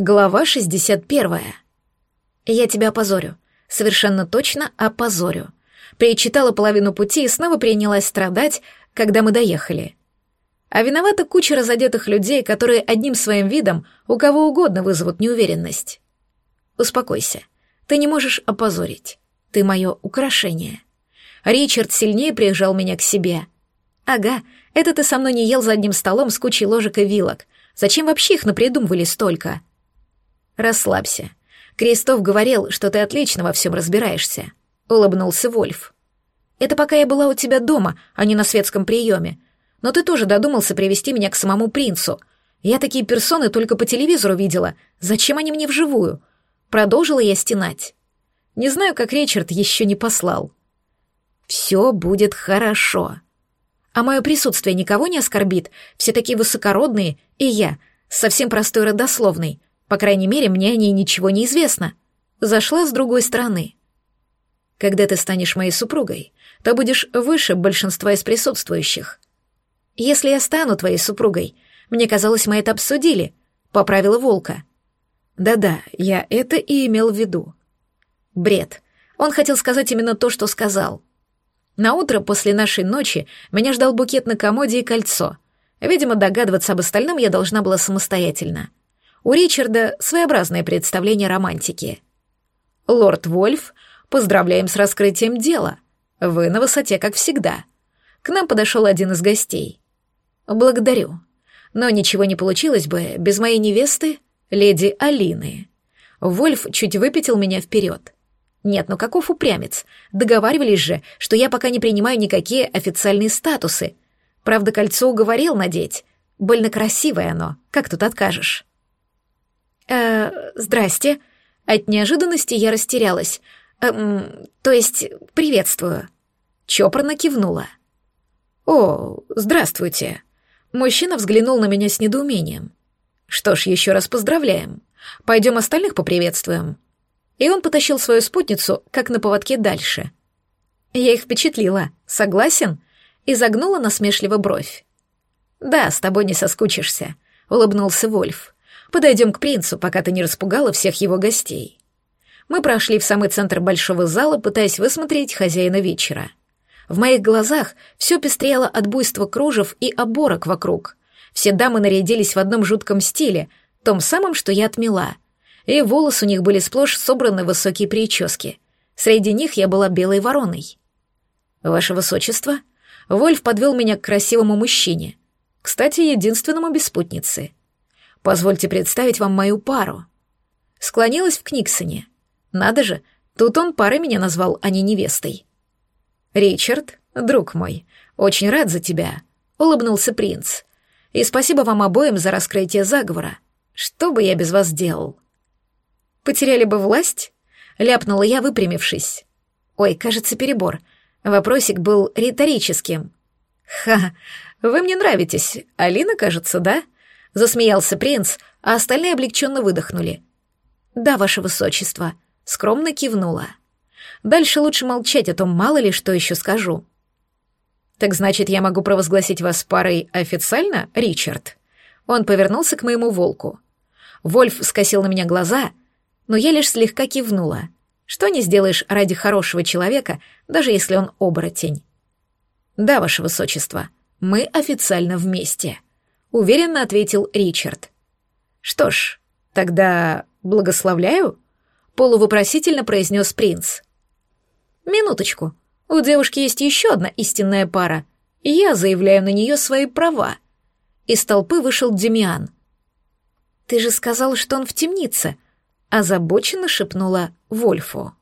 Глава 61. Я тебя опозорю. Совершенно точно опозорю. Перечитала половину пути и снова принялась страдать, когда мы доехали. А виновата куча разодетых людей, которые одним своим видом у кого угодно вызовут неуверенность. Успокойся. Ты не можешь опозорить. Ты мое украшение. Ричард сильнее прижал меня к себе. Ага, это ты со мной не ел за одним столом с кучей ложек и вилок. Зачем вообще их напридумывали столько? Расслабься. Кристоф говорил, что ты отлично во всем разбираешься. Улыбнулся Вольф. Это пока я была у тебя дома, а не на светском приеме. Но ты тоже додумался привести меня к самому принцу. Я такие персоны только по телевизору видела. Зачем они мне вживую? Продолжила я стенать. Не знаю, как Ричард еще не послал. Все будет хорошо. А мое присутствие никого не оскорбит. Все такие высокородные, и я, совсем простой родословный. По крайней мере, мне о ней ничего не известно. Зашла с другой стороны. Когда ты станешь моей супругой, то будешь выше большинства из присутствующих. Если я стану твоей супругой, мне казалось, мы это обсудили, поправила Волка. Да-да, я это и имел в виду. Бред. Он хотел сказать именно то, что сказал. На утро после нашей ночи меня ждал букет на комоде и кольцо. Видимо, догадываться об остальном я должна была самостоятельно. У Ричарда своеобразное представление романтики. «Лорд Вольф, поздравляем с раскрытием дела. Вы на высоте, как всегда». К нам подошел один из гостей. «Благодарю. Но ничего не получилось бы без моей невесты, леди Алины». Вольф чуть выпятил меня вперед. Нет, ну каков упрямец? Договаривались же, что я пока не принимаю никакие официальные статусы. Правда, кольцо уговорил надеть. Больно красивое оно, как тут откажешь? «Э, здрасте». От неожиданности я растерялась. Эм, то есть, приветствую. Чопорно кивнула. «О, здравствуйте». Мужчина взглянул на меня с недоумением. «Что ж, еще раз поздравляем. Пойдем остальных поприветствуем». И он потащил свою спутницу, как на поводке, дальше. Я их впечатлила. Согласен? И загнула насмешливо бровь. «Да, с тобой не соскучишься», — улыбнулся Вольф. Подойдем к принцу, пока ты не распугала всех его гостей. Мы прошли в самый центр большого зала, пытаясь высмотреть хозяина вечера. В моих глазах все пестрело от буйства кружев и оборок вокруг. Все дамы нарядились в одном жутком стиле, том самом, что я отмела. И волосы у них были сплошь собраны высокие прически. Среди них я была белой вороной. «Ваше высочество», Вольф подвел меня к красивому мужчине, кстати, единственному без спутницы — Позвольте представить вам мою пару. Склонилась в Книксоне. Надо же, тут он парой меня назвал, а не невестой. Ричард, друг мой, очень рад за тебя, улыбнулся принц. И спасибо вам обоим за раскрытие заговора. Что бы я без вас делал? Потеряли бы власть? Ляпнула я, выпрямившись. Ой, кажется, перебор. Вопросик был риторическим. Ха, вы мне нравитесь. Алина, кажется, да? Засмеялся принц, а остальные облегченно выдохнули. «Да, ваше высочество», — скромно кивнула. «Дальше лучше молчать, а то мало ли что еще скажу». «Так значит, я могу провозгласить вас парой официально, Ричард?» Он повернулся к моему волку. Вольф скосил на меня глаза, но я лишь слегка кивнула. Что не сделаешь ради хорошего человека, даже если он оборотень. «Да, ваше высочество, мы официально вместе». — уверенно ответил Ричард. «Что ж, тогда благословляю?» — полувопросительно произнес принц. «Минуточку. У девушки есть еще одна истинная пара, я заявляю на нее свои права». Из толпы вышел Демиан. «Ты же сказал, что он в темнице», — озабоченно шепнула Вольфу.